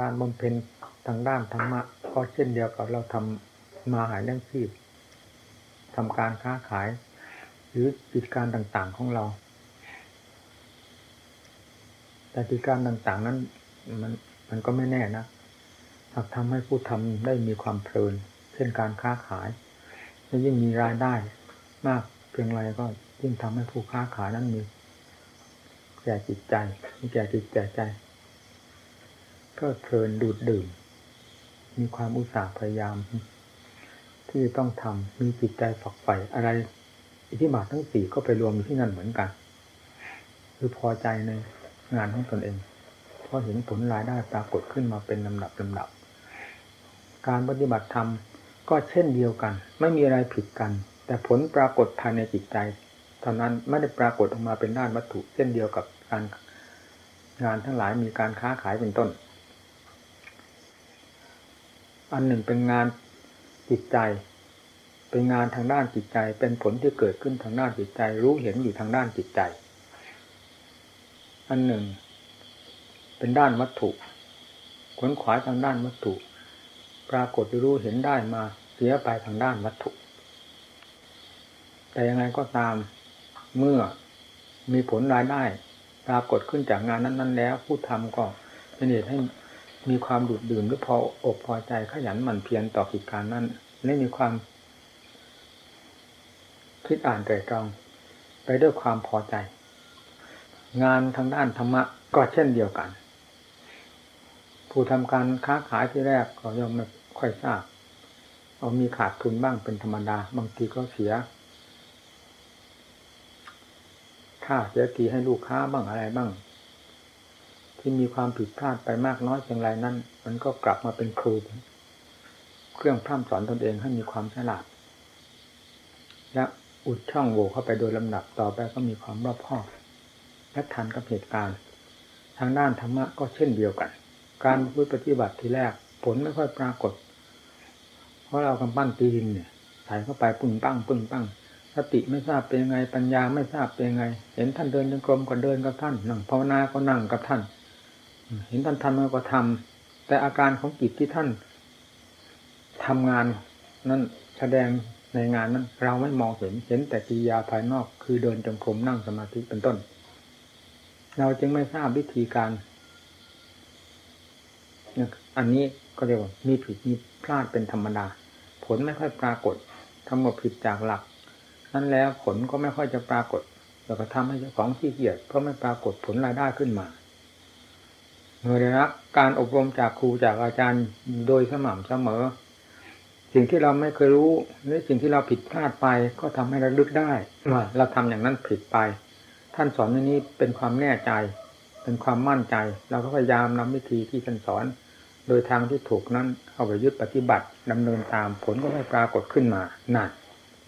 การบำเพ็ญทางด้านธรรมะก็เช่นเดียวกับเราทำมาหายเรื่องชีพทำการค้าขาย หรือกิจการต่างๆของเรา แต่กิจการต่างๆนั้น มันมันก็ไม่แน่นะหากทำให้ผู้ทำได้มีความเพลิน เช่นการค้าขายยิ่งมีรายได้ มากเพียงไรก็ยิ่งทำให้ผู้ค้าขายนั้นมีแก่จิตใจมีแก่จิตแก่ใจ ก็เพลินดูดดื่ม มีความอุตสาห์พยายาม ที่ต้องทำมีจิตใจฝักใฝ่อะไร อิทธิบาททั้งสี่ก็ไปรวมอยู่ที่นั่นเหมือนกัน คือพอใจในงานของตนเองพอเห็นผลรายได้ปรากฏขึ้นมาเป็นลำดับลำดับ การปฏิบัติธรรมก็เช่นเดียวกัน ไม่มีอะไรผิดกัน แต่ผลปรากฏภายในจิตใจเท่านั้นไม่ได้ปรากฏออกมาเป็นด้านวัตถุ เช่นเดียวกับการงานทั้งหลายมีการค้าขายเป็นต้น อันหนึ่งเป็นงานจิตใจ เป็นงานทางด้านจิตใจ เป็นผลที่เกิดขึ้นทางด้านจิตใจ รู้เห็นอยู่ทางด้านจิตใจ อันหนึ่ง เป็นด้านวัตถุขวนขวายทางด้านวัตถุ ปรากฏรู้เห็นได้มาเสียไปทางด้านวัตถุ แต่ยังไงก็ตามเมื่อมีผลรายได้ ปรากฏขึ้นจากงานนั้น ๆ แล้วผู้ทำก็เป็นเหตุให้ มีความดูดดื่มหรือพออกพอใจขยันหมั่นเพียรต่อกิจการนั้นและมีความ คิดอ่านไตรตรอง ไปด้วยความพอใจ งานทางด้านธรรมะก็เช่นเดียวกัน ผู้ทำการค้าขายที่แรกก็ย่อมไม่ค่อยทราบเอามีขาดทุนบ้างเป็นธรรมดา บางทีก็เสียค่าเสียทีให้ลูกค้าบ้างอะไรบ้าง ที่มีความผิดพลาดไปมากน้อยเพียงไรนั้น มันก็กลับมาเป็นครู เครื่องพร่ำสอนตนเองให้มีความฉลาด และอุดช่องโหว่เข้าไปโดยลำดับต่อไปก็มีความรอบคอบและทันกับเหตุการณ์ ทางด้านธรรมะก็เช่นเดียวกัน การพูดปฏิบัติทีแรก ผลไม่ค่อยปรากฏ เพราะเรากำปั้นตีดินเนี่ยใส่เข้าไปปึ้งปั้งปึ้งปั้งสติไม่ทราบเป็นยังไงปัญญาไม่ทราบเป็นยังไง เห็นท่านเดินจงกรมก็เดินกับท่านนั่งภาวนาก็นั่งกับท่าน เห็นท่านทำก็ทำแต่อาการของจิตที่ท่านทำงานนั้นแสดงในงานนั้น เราไม่มองเห็นเห็นแต่กิริยาภายนอก คือเดินจงกรมนั่งสมาธิเป็นต้น เราจึงไม่ทราบวิธีการอันนี้ก็เรียกว่ามีผิดมีพลาดเป็นธรรมดา ผลไม่ค่อยปรากฏทำหมดผิดจากหลัก นั้นแล้วผลก็ไม่ค่อยจะปรากฏ แล้วก็ทำให้เจ้าของขี้เกียจเพราะไม่ปรากฏผลรายได้ขึ้นมา เมื่อได้รับการอบรมจากครูจากอาจารย์โดยสม่ำเสมอ สิ่งที่เราไม่เคยรู้หรือสิ่งที่เราผิดพลาดไปก็ทำให้ราลึกได้ว่าเราทำอย่างนั้นผิดไป ท่านสอนในนี้เป็นความแน่ใจ เป็นความมั่นใจ เราก็พยายามนำวิธีที่ท่านสอน โดยทางที่ถูกนั้นเอาไปยึดปฏิบัติดำเนินตามผลก็ไม่ปรากฏขึ้นมานั่น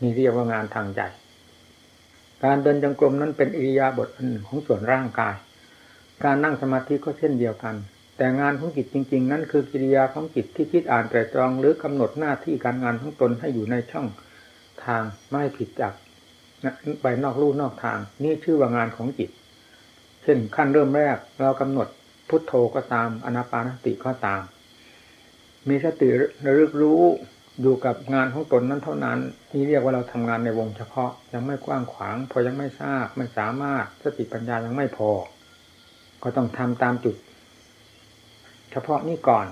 นี่เรียกว่างานทางใจการเดินจงกรมนั้นเป็นอิริยาบถอันหนึ่งของส่วนร่างกาย การนั่งสมาธิก็เช่นเดียวกัน แต่งานของจิตจริง ๆ นั้นคือกิริยาของจิตที่คิดอ่านแต่ตรองหรือกำหนดหน้าที่การงานของตนให้อยู่ในช่องทางไม่ผิดจากไปนอกลู่นอกทาง นี่ชื่อว่างานของจิต เช่นขั้นเริ่มแรกเรากำหนดพุทโธก็ตามอนาปานสติก็ตาม มีสติระลึกรู้อยู่กับงานของตนนั้นเท่านั้นนี่เรียกว่าเราทำงานในวงเฉพาะยังไม่กว้างขวาง พอยังไม่ทราบไม่สามารถสติปัญญายังไม่พอ ก็ต้องทำตามจุด เฉพาะนี้ก่อน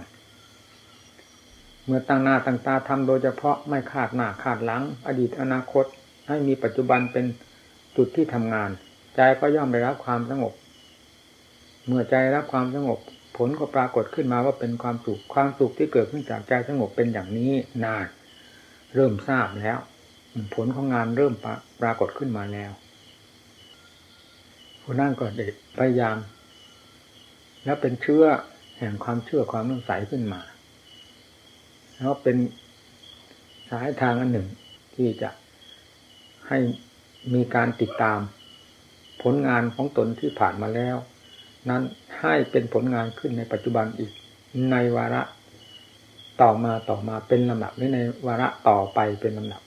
เมื่อตั้งหน้าตั้งตาทำโดยเฉพาะไม่ขาดหน้าขาดหลัง อดีตอนาคต ให้มีปัจจุบันเป็นจุดที่ทำงาน ใจก็ย่อมได้รับความสงบ เมื่อใจรับความสงบ ผลก็ปรากฏขึ้นมาว่าเป็นความสุขความสุขที่เกิดขึ้นจากใจสงบเป็นอย่างนี้นานเริ่มทราบแล้ว ผลของงานเริ่มปรากฏขึ้นมาแล้วผู้นั่งก็เด็ดพยายาม แล้วเป็นเชื่อแห่งความเชื่อความนุ่งใสขึ้นมา แล้วเป็นสายทางอันหนึ่งที่จะให้มีการติดตามผลงานของตนที่ผ่านมาแล้ว นั้นให้เป็นผลงานขึ้นในปัจจุบันอีกในวาระต่อมาต่อมาเป็นลำดับหรือในวาระต่อไปเป็นลำดับ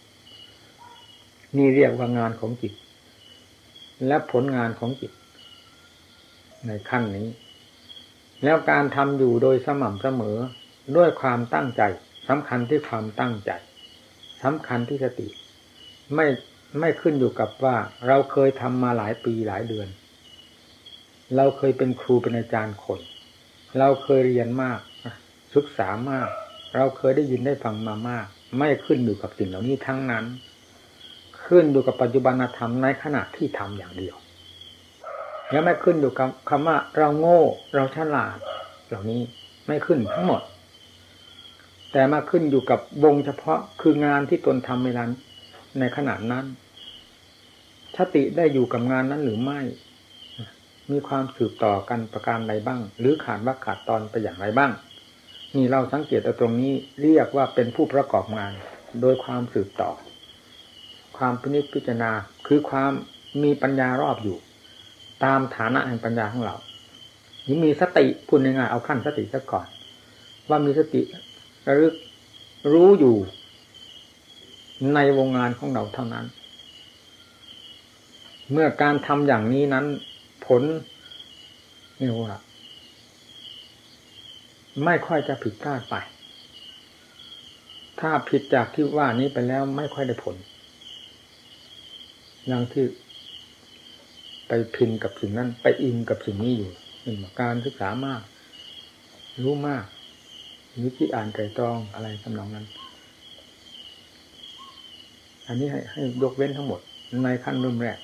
นี่เรียกว่างานของจิต และผลงานของจิต ในขั้นนี้ แล้วการทำอยู่โดยสม่ำเสมอด้วยความตั้งใจสำคัญที่ความตั้งใจสำคัญที่สติ ไม่ไม่ขึ้นอยู่กับว่าเราเคยทำมาหลายปีหลายเดือน เราเคยเป็นครูเป็นอาจารย์คน เราเคยเรียนมากศึกษามาก เราเคยได้ยินได้ฟังมามาก ไม่ขึ้นอยู่กับสิ่งเหล่านี้ทั้งนั้น ขึ้นอยู่กับปัจจุบันธรรมในขณะที่ทำอย่างเดียว แล้วไม่ขึ้นอยู่กับคำว่าเราโง่ เราฉลาด เหล่านี้ไม่ขึ้นทั้งหมด แต่มาขึ้นอยู่กับวงเฉพาะคืองานที่ตนทำเวลาในขณะนั้นสติได้อยู่กับงานนั้นหรือไม่ มีความสืบต่อกันประการใดบ้าง หรือขาดว่าขาดตอนไปอย่างไรบ้าง นี่เราสังเกตตรงนี้เรียกว่าเป็นผู้ประกอบงาน โดยความสืบต่อ ความพินิจพิจารณาคือความมีปัญญารอบอยู่ ตามฐานะแห่งปัญญาของเราหรือมีสติพูดง่ายๆเอาขั้นสติซะก่อน ว่ามีสติระลึกรู้อยู่ในวงงานของเราเท่านั้น เมื่อการทำอย่างนี้นั้น ผลนี่ว่าไม่ค่อยจะผิดพลาดไป ถ้าผิดจากที่ว่านี้ไปแล้วไม่ค่อยได้ผลอย่างที่ ไปพินกับสิ่งนั้น ไปอิงกับสิ่งนี้อยู่นึ่การศึกษามาก รู้มากหรือที่อ่านไตรตรองอะไรสำนองนั้น อันนี้ให้ให้ยกเว้นทั้งหมด ในขั้นเริ่มแรก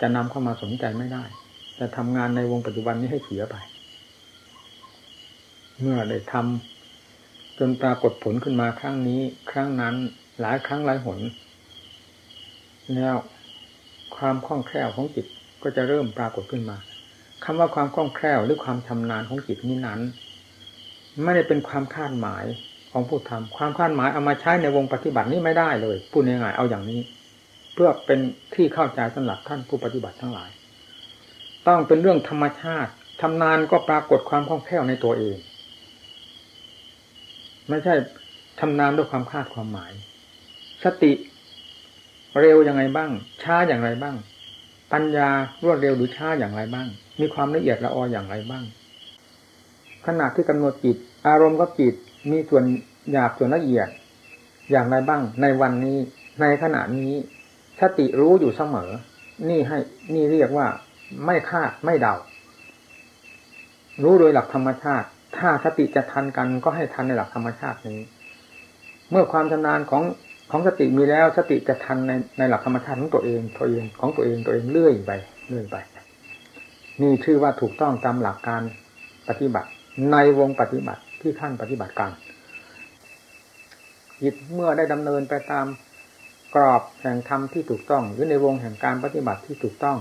จะนำเข้ามาสนใจไม่ได้ จะทำงานในวงปัจจุบันนี้ให้เสียไป เมื่อได้ทำจนปรากฏผลขึ้นมาครั้งนี้ ครั้งนั้น หลายครั้งหลายหนแล้วความคล่องแคล่วของจิต ก็จะเริ่มปรากฏขึ้นมาคำว่าความคล่องแคล่วหรือความชำนาญของจิตนี้นั้น ไม่ได้เป็นความคาดหมายของผู้ทำความคาดหมายเอามาใช้ในวงปฏิบัตินี้ไม่ได้เลยพูดง่ายๆเอาอย่างนี้ เพื่อเป็นที่เข้าใจสำหรับท่านผู้ปฏิบัติทั้งหลาย ต้องเป็นเรื่องธรรมชาติทำนานก็ปรากฏความคล่องแคล่วในตัวเอง ไม่ใช่ทำนานด้วยความคาดความหมาย สติเร็วยังไงบ้าง ช้าอย่างไรบ้าง ปัญญารวดเร็วหรือช้าอย่างไรบ้าง มีความละเอียดละอออย่างไรบ้าง ขณะที่กำหนดจิต อารมณ์ก็จิตมีส่วนหยาบส่วนละเอียด อย่างไรบ้าง ในวันนี้ ในขณะนี้สติรู้อยู่เสมอ นี่ให้นี่เรียกว่า ไม่คาดไม่เดา รู้โดยหลักธรรมชาติ ถ้าสติจะทันกันก็ให้ทันในหลักธรรมชาตินี้ เมื่อความชำนาญของ ของสติมีแล้วสติจะทันในในหลักธรรมชาติของตัวเองตัวเองของตัวเองตัวเองเลื่อยไปเลื่อยไป นี่ชื่อว่าถูกต้องตามหลักการปฏิบัติ ในวงปฏิบัติที่ท่านปฏิบัติการจิตเมื่อได้ดำเนินไปตามกรอบแห่งธรรมที่ถูกต้อง หรือในวงแห่งการปฏิบัติที่ถูกต้อง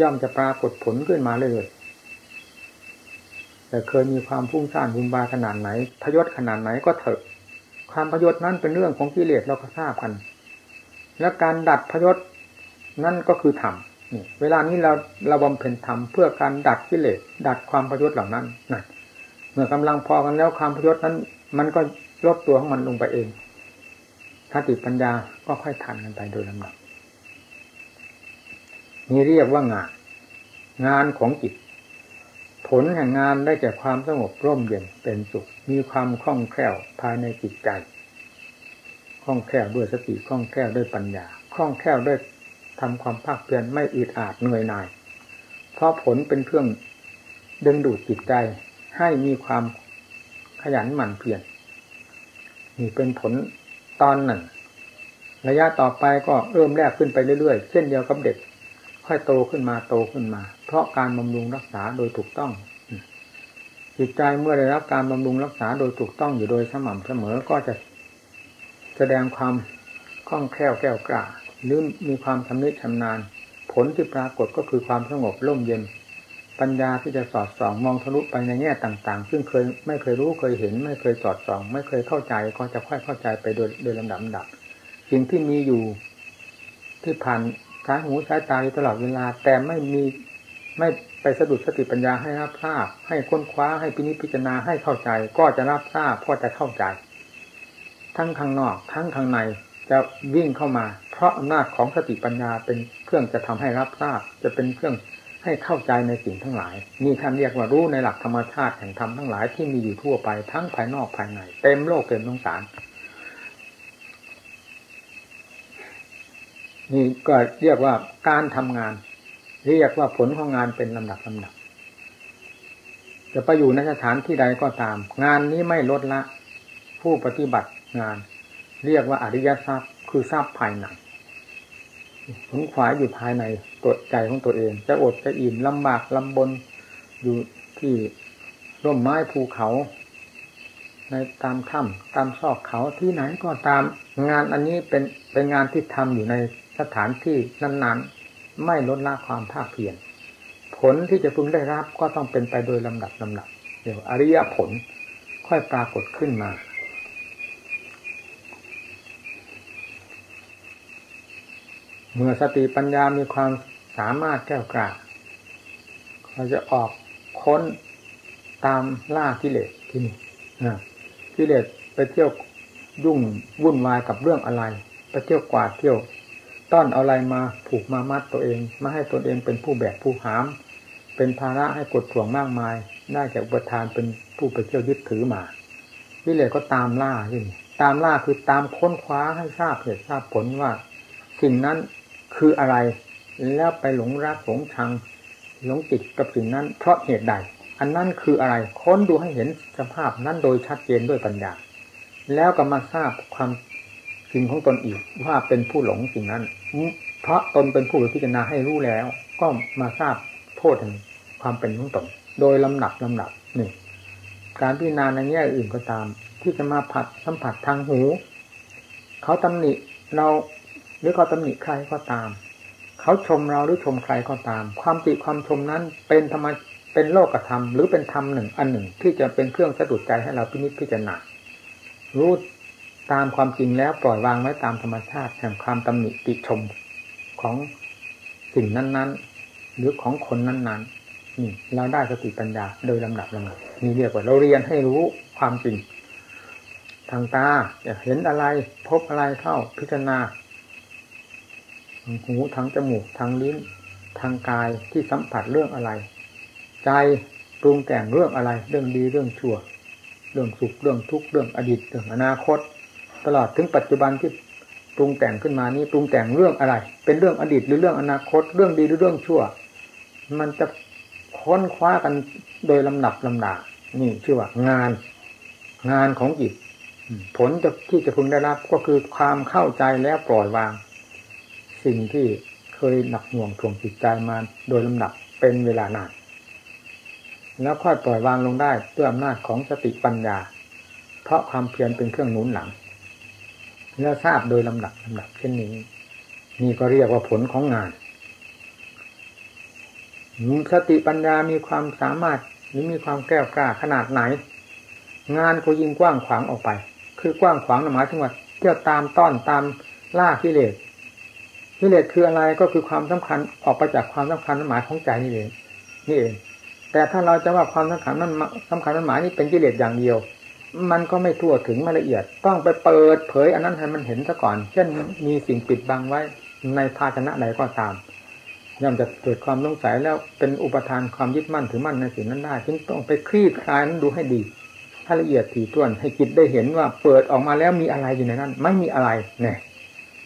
ย่อมจะปรากฏผลขึ้นมาเลยแต่เคยมีความพุ่งสร้างบุญบาขนาดไหน พยศขนาดไหนก็เถอะ ความพยศนั้นเป็นเรื่องของกิเลสเราก็ทราบกัน และการดัดพยศนั่นก็คือธรรมเวลานี้เราเราบำเพ็ญธรรมเพื่อการดัดกิเลสดัดความพยศเหล่านั้นนั่นเมื่อกำลังพอกันแล้วความพยศนั้น มันก็ลดตัวของมันลงไปเองถ้าติปัญญาก็ค่อยทันกันไปโดยลำดับนี่เรียกว่างาน งานของจิต ผลแห่งงานได้แก่ความสงบร่มเย็นเป็นสุข มีความคล่องแคล่วภายในจิตใจคล่องแคล่วด้วยสติคล่องแคล่วด้วยปัญญาคล่องแคล่วด้วยทำความภาคเพียรไม่อึดอาดเหนื่อยหน่าย เพราะผลเป็นเครื่องดึงดูดจิตใจให้มีความขยันหมั่นเพียรนี่เป็นผลตอนหนึ่ง ระยะต่อไปก็เริ่มแรกขึ้นไปเรื่อยๆ เช่นเดียวกับเด็ก ค่อยโตขึ้นมาโตขึ้นมา เพราะการบำรุงรักษาโดยถูกต้องจิตใจเมื่อได้รับการบำรุงรักษาโดยถูกต้องอยู่โดยสม่ำเสมอก็จะแสดงความคล่องแคล่วแก้วกล้าหรือมีความชำนิชำนาญ ผลที่ปรากฏก็คือความสงบร่มเย็น ปัญญาที่จะสอดส่องมองทะลุไปในแง่ต่างๆ ซึ่งเคยไม่เคยรู้เคยเห็น ไม่เคยสอดส่อง ไม่เคยเข้าใจก็จะค่อยเข้าใจไปโดยโดยลำดับดับสิ่งที่มีอยู่ที่ผ่าน สาหูสายตาอยู่ตลอดเวลา แต่ไม่มีไม่ไปสะดุดสติปัญญาให้รับทราบ ให้ค้นคว้าให้พินิจพิจารณาให้เข้าใจ ก็จะรับทราบก็จะเข้าใจ ทั้งข้างนอก ทั้งข้างในจะวิ่งเข้ามา เพราะอำนาจของสติปัญญาเป็นเครื่องจะทำให้รับทราบ จะเป็นเครื่องให้เข้าใจในสิ่งทั้งหลายนี่ท่านเรียกว่ารู้ในหลักธรรมชาติแห่งธรรมทั้งหลายที่มีอยู่ทั่วไปทั้งภายนอกภายใน เต็มโลกเต็มสงสาร นี่ก็เรียกว่าการทำงาน เรียกว่าผลของงานเป็นลำดับลำดับจะไปอยู่ในสถานที่ใดก็ตาม งานนี้ไม่ลดละ ผู้ปฏิบัติงาน เรียกว่าอริยทรัพย์ คือทรัพย์ภายในผลขวายอยู่ภายในตัวใจของตัวเอง จะอดจะอิ่มลำบากลำบนอยู่ที่ร่มไม้ภูเขา ในตามถ้ำตามซอกเขาที่ไหนก็ตามงานอันนี้เป็นเป็นงานที่ทำอยู่ใน สถานที่นั้นๆ ไม่ลดละความภาคเพียรผลที่จะพึงได้รับก็ต้องเป็นไปโดยลำดับลำดับ เดี๋ยวอริยผลค่อยปรากฏขึ้นมา เมื่อสติปัญญามีความสามารถแก้วกล้าเขาจะออกค้นตามล่ากิเลสที่นี่กิเลสไปเที่ยวยุ่งวุ่นวายกับเรื่องอะไร ไปเที่ยวกวาดเที่ยว ต้อนเอาอะไรมาผูกมามัดตัวเองมาให้ตนเองเป็นผู้แบกผู้หาม เป็นภาระให้กดถ่วงมากมายได้จากอุปทานเป็นผู้ไปเที่ยวยึดถือมากิเลสก็ตามล่าที่นี่ตามล่าคือตามค้นคว้าให้ทราบเหตุทราบผลว่า สิ่งนั้นคืออะไร แล้วไปหลงรักหลงชังหลงติดกับสิ่งนั้น เพราะเหตุใด อันนั้นคืออะไรค้นดูให้เห็นสภาพนั้นโดยชัดเจนด้วยปัญญาแล้วก็มาทราบความ จริงของตนอีกว่าเป็นผู้หลงสิ่งนั้นเพราะตนเป็นผู้พิจารณาให้รู้แล้ว ก็มาทราบโทษแห่งความเป็นของตน โดยลำหนับลำหนับนี่การพิจารณาในแง่อื่นก็ตาม ที่จะมาผัดสัมผัสทางหู เขาตำหนิเราหรือเขาตำหนิใครก็ตาม เขาชมเราหรือชมใครก็ตาม ความติความชมนั้นเป็นธรรมเป็นโลกธรรมหรือเป็นธรรมหนึ่งอันหนึ่งที่จะเป็นเครื่องสะดุดใจให้เราพินิจพิจารณารู้ ตามความจริงแล้วปล่อยวางไว้ตามธรรมชาติแห่งความตำหนิติชมของสิ่งนั้นๆ หรือของคนนั้นๆนี่เราได้สติปัญญาโดยลำดับลำดับนี่เรียกว่าเราเรียนให้รู้ความจริง ทางตาอยากเห็นอะไรพบอะไรเข้าพิจารณาหูทางจมูกทางลิ้น ทางกายที่สัมผัสเรื่องอะไร ใจปรุงแต่งเรื่องอะไร เรื่องดีเรื่องชั่ว เรื่องสุขเรื่องทุกข์เรื่องอดีตเรื่องอนาคต ตลอดถึงปัจจุบันที่ปรุงแต่งขึ้นมานี้ปรุงแต่งเรื่องอะไร เป็นเรื่องอดีตหรือเรื่องอนาคต เรื่องดีหรือเรื่องชั่ว มันจะค้นคว้ากันโดยลำดับลำดานี่ชื่อว่างาน งานของจิตผลจะที่จะพึงได้รับก็คือความเข้าใจแล้วปล่อยวาง สิ่งที่เคยหนักหน่วงถ่วงจิตใจมาโดยลำดับเป็นเวลานานแล้วค่อยปล่อยวางลงได้ด้วยอำนาจของสติปัญญา เพราะความเพียรเป็นเครื่องหนุนหลัง แล้วทราบโดยลำดับลำดับเช่นนี้ นี่ก็เรียกว่าผลของงานสติปัญญามีความสามารถหรือมีความแก้วกล้าขนาดไหน งานก็ยิ่งกว้างขวางออกไป คือกว้างขวางหมายถึงว่าเที่ยวตามต้อนตามล่ากิเลสกิเลสคืออะไรก็คือความสำคัญออกไปจากความสำคัญหมายของใจนี่เองนี่เอง แต่ถ้าเราจะว่าความสำคัญนั้นสำคัญนั้นหมายนี่เป็นกิเลสอย่างเดียว มันก็ไม่ทั่วถึงไม่ละเอียด ต้องไปเปิดเผยอันนั้นให้มันเห็นซะก่อน เช่นมีสิ่งปิดบังไว้ในภาชนะใดก็ตามย่อมจะเกิดความสงสัยแล้วเป็นอุปทานความยึดมั่นถือมั่นในสิ่งนั้นได้จึงต้องไปคลี่คลายนั้นดูให้ดีถ้าละเอียดถี่ถ้วนให้จิตได้เห็นว่าเปิดออกมาแล้วมีอะไรอยู่ในนั้น ไม่มีอะไรเนี่ย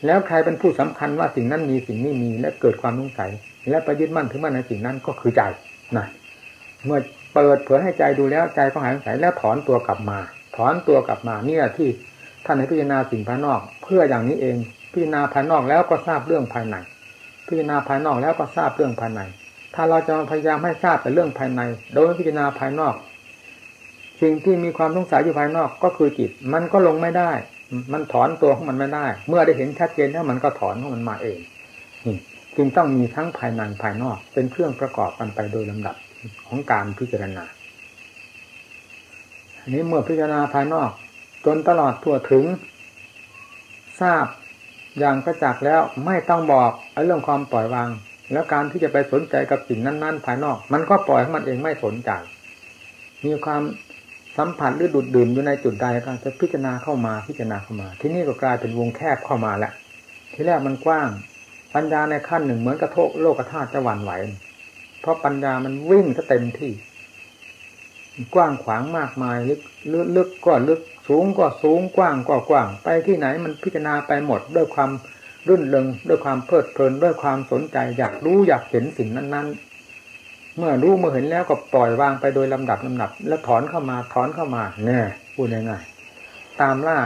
แล้วใครเป็นผู้สำคัญว่าสิ่งนั้นมีสิ่งนี้มีและเกิดความสงสัย และไปยึดมั่นถึงมั่นในสิ่งนั้นก็คือใจนะเมื่อ เปิดเผยให้ใจดูแล้วใจก็หายสงสัยแล้วถอนตัวกลับมา ถอนตัวกลับมาเนี่ยที่ท่านให้พิจารณาสิ่งภายนอก เพื่ออย่างนี้เอง พิจารณาภายนอกแล้วก็ทราบเรื่องภายในพิจารณาภายนอกแล้วก็ทราบเรื่องภายใน ถ้าเราจะพยายามให้ทราบแต่เรื่องภายใน โดยพิจารณาภายนอก สิ่งที่มีความสงสัยอยู่ภายนอกก็คือจิต มันก็ลงไม่ได้ มันถอนตัวของมันไม่ได้ เมื่อได้เห็นชัดเจนแล้วมันก็ถอนของมันมาเองจึงต้องมีทั้งภายในภายนอกเป็นเครื่องประกอบกันไปโดยลำดับ ของการพิจารณาอันนี้เมื่อพิจารณาภายนอก จนตลอดทั่วถึง ทราบอย่างกระจักแล้วไม่ต้องบอกเรื่องความปล่อยวาง แล้วการที่จะไปสนใจกับสิ่งนั้น ๆ ภายนอก มันก็ปล่อยให้มันเองไม่สนใจ มีความสัมผัสหรือดูดดื่มอยู่ในจุดใดก็จะพิจารณาเข้ามาพิจารณาเข้ามา ที่นี่ก็กลายเป็นวงแคบเข้ามาแหละที่แรกมันกว้าง ปัญญาในขั้นหนึ่งเหมือนกระโทกโลกธาตุจะหวั่นไหว เพราะปัญญามันวิ่งซะเต็มที่ กว้างขวางมากมายลึกลึกลึกก็ลึกสูงก็สูงกว้างก็กว้าง ไปที่ไหนมันพิจารณาไปหมดด้วยความรื่นเริงด้วยความเพลิดเพลินด้วยความสนใจ อยากรู้อยากเห็นสิ่งนั้น ๆ เมื่อรู้เมื่อเห็นแล้วก็ปล่อยวางไปโดยลำดับลำดับ แล้วถอนเข้ามาถอนเข้ามาเนี่ยพูดง่ายๆตามล่า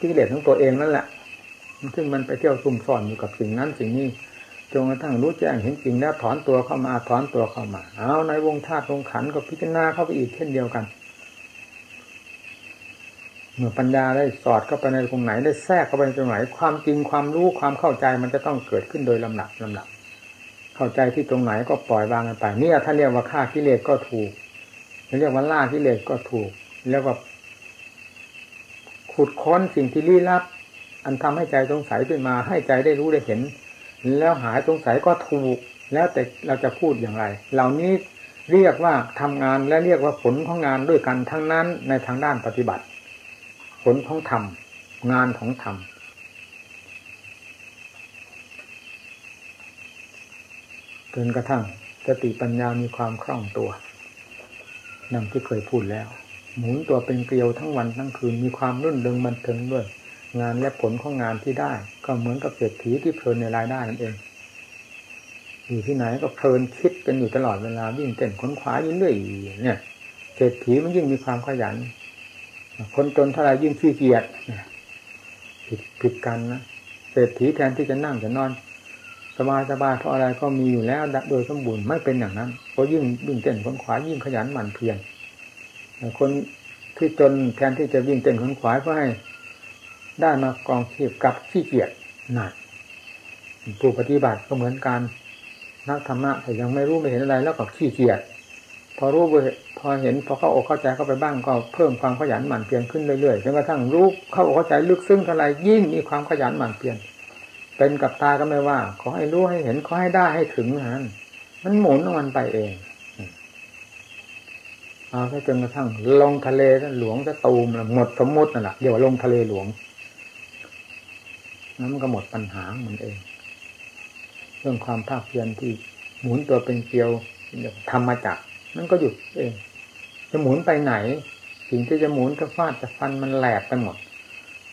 ที่เลสของตัวเองนั่นแหละซึ่งมันไปเที่ยวซุ่มซ่อนอยู่กับสิ่งนั้นสิ่งนี้ จนกระทั่งรู้แจ้งเห็นจริงแล้วถอนตัวเข้ามาถอนตัวเข้ามา เอาในวงธาตุวงขันก็พิจารณาเข้าไปอีกเช่นเดียวกัน เมื่อปัญญาได้สอดเข้าไปในตรงไหนได้แทรกเข้าไปตรงไหน ความจริงความรู้ความเข้าใจมันจะต้องเกิดขึ้นโดยลำดับลำดับ เข้าใจที่ตรงไหนก็ปล่อยวางกันไปนี่ถ้าเรียกว่าฆ่ากิเลสก็ถูกเรียกว่าล่ากิเลสก็ถูกแล้วก็ขุดค้นสิ่งที่ลี้ลับ อันทำให้ใจสงสัยขึ้นมาให้ใจได้รู้ได้เห็น แล้วหายสงสัยก็ถูก แล้วแต่เราจะพูดอย่างไร เหล่านี้เรียกว่าทำงานและเรียกว่าผลของงานด้วยกันทั้งนั้นในทางด้านปฏิบัติ ผลของธรรมงานของธรรมจนกระทั่งสติปัญญามีความคล่องตัวนั่งที่เคยพูดแล้ว หมุนตัวเป็นเกลียวทั้งวันทั้งคืนมีความรุ่นเริงบันเทิงด้วย งานและผลของงานที่ได้ ก็เหมือนกับเศรษฐีที่เพลินในรายได้นั่นเอง อยู่ที่ไหนก็เพลินคิดกันอยู่ตลอดเวลาวิ่งเต้นค้นคว้ายิ่งเรื่อยเนี่ยเศรษฐีมันยิ่งมีความขยัน คนจนเท่าไรยิ่งขี้เกียจผิดผิดกันนะเศรษฐีแทนที่จะนั่งจะนอน สบายสบายเพราะอะไรก็มีอยู่แล้วโดยสมบูรณ์ไม่เป็นอย่างนั้นเพราะยิ่งวิ่งเต้นขนขวายิ่งขยันหมั่นเพียรคนที่จนแทนที่จะวิ่งเต้นขนขวาเพื่อให้ ได้มากองชีพกับขี้เกียจหนักผู้ปฏิบัติก็เหมือนกันนักธรรมะแต่ยังไม่รู้ไม่เห็นอะไรแล้วก็ขี้เกียจพอรู้พอเห็นพอเข้าอกเข้าใจเข้าไปบ้างก็เพิ่มความขยันหมั่นเพียรขึ้นเรื่อยๆจนกระทั่งรู้เข้าอกเข้าใจลึกซึ้งเท่าไรยิ่งมีความขยันหมั่นเพียรเป็นกับตาก็ไม่ว่า ขอให้รู้ให้เห็นขอให้ได้ให้ถึงนั้นมันหมุนมันไปเองเอาแค่จนกระทั่งลงทะเลหลวงจะตูมหมดสมมตินั่นแหละเดี๋ยวลงทะเลหลวง นั้นมันก็หมดปัญหามันเอง เรื่องความภาคเพียรที่หมุนตัวเป็นเกลียวทำมาจากมันก็หยุดเอง จะหมุนไปไหน สิ่งที่จะหมุนจะฟาดจะฟันมันแหลกไปหมด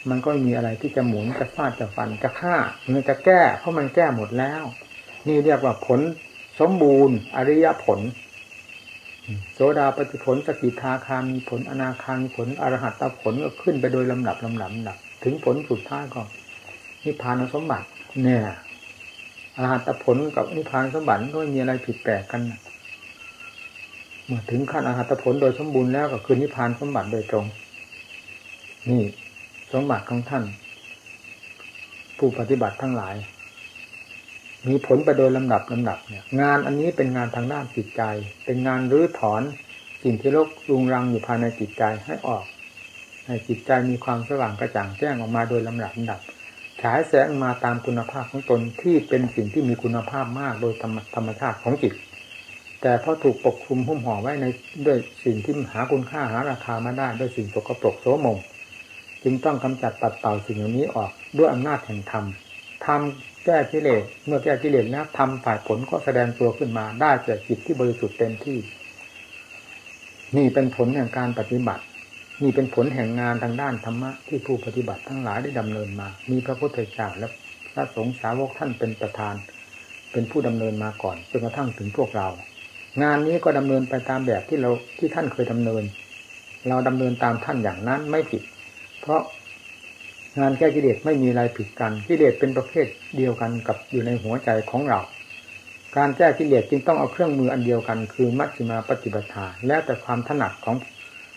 มันก็มีอะไรที่จะหมุนจะฟาดจะฟันจะฆ่ามันจะแก้ เพราะมันแก้หมดแล้ว นี่เรียกว่าผลสมบูรณ์ อริยผลโสดาปฏิผลสกิทาคามีผลอนาคามีผลอรหัตตผลก็ขึ้นไปโดยลำดับลำดับลำดับ ถึงผลสุดท้ายก็ นิพพานสมบัติ เนี่ยอรหัตผลกับนิพพานสมบัติก็ไม่มีอะไรผิดแปลกกันเมื่อถึงขั้นอรหัตผลโดยสมบูรณ์แล้วก็คือนิพพานสมบัติโดยตรง นี่สมบัติของท่าน ผู้ปฏิบัติทั้งหลาย มีผลไปโดยลำดับลำดับเนี่ยงานอันนี้เป็นงานทางด้านจิตใจ เป็นงานรื้อถอนสิ่งที่รกรุงรังอยู่ภายในจิตใจให้ออกให้จิตใจมีความสว่างกระจ่างแจ้งออกมาโดยลำดับลำดับ ฉายแสงมาตามคุณภาพของตนที่เป็นสิ่งที่มีคุณภาพมากโดยธรรมชาติของจิต แต่พอถูกปกคลุมหุ้มห่อไว้ในด้วยสิ่งที่หาคุณค่าหาราคามาได้ด้วยสิ่งตกปรกโสมม จึงต้องกำจัดปัดเป่าสิ่งเหล่านี้ออกด้วยอำนาจแห่งธรรมทำแก้กิเลสเมื่อแก้กิเลสแล้วทำฝ่ายผลก็แสดงตัวขึ้นมาได้แก่จิตที่บริสุทธิ์เต็มที่ นี่เป็นผลแห่งการปฏิบัติ นี่เป็นผลแห่งงานทางด้านธรรมะที่ผู้ปฏิบัติทั้งหลายได้ดำเนินมา มีพระพุทธเจ้าและพระสงฆ์สาวกท่านเป็นประธาน เป็นผู้ดำเนินมาก่อนจนกระทั่งถึงพวกเรา งานนี้ก็ดำเนินไปตามแบบที่เราที่ท่านเคยดำเนิน เราดำเนินตามท่านอย่างนั้นไม่ผิด เพราะงานแก้กิเลสไม่มีอะไรผิดกันกิเลสเป็นประเภทเดียวกันกับอยู่ในหัวใจของเรา การแก้กิเลสจึงต้องเอาเครื่องมืออันเดียวกัน คือมัชฌิมาปฏิบัติแล้วแต่ความถนัดของ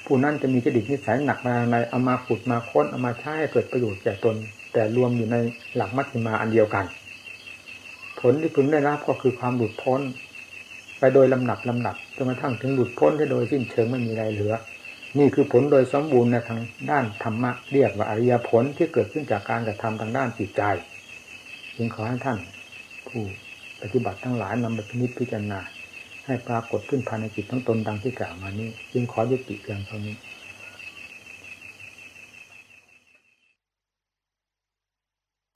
ผู้นั้นจะมีจดิตนิสัยหนักมาในเอามาขุดมาค้นเอามาใช้ให้เกิดประโยชน์แก่ตน แต่รวมอยู่ในหลักมัชฌิมาอันเดียวกัน ผลที่พึงได้รับก็คือความหลุดพ้น ไปโดยลำหนับลำหนับจนกระทั่งถึงหลุดพ้นได้โดยสิ้นเชิงไม่มีอะไรเหลือ นี่คือผลโดยสมบูรณ์ในทางด้านธรรมะเรียกว่าอริยผลที่เกิดขึ้นจากการกระทำทางด้านจิตใจจึงขอให้ท่าน ผู้ปฏิบัติทั้งหลายนำไปพินิจพิจารณา ให้ปรากฏขึ้นภายในจิตทั้งตนดังที่กล่าวมานี้ จึงขอยุติเพียงเท่านี้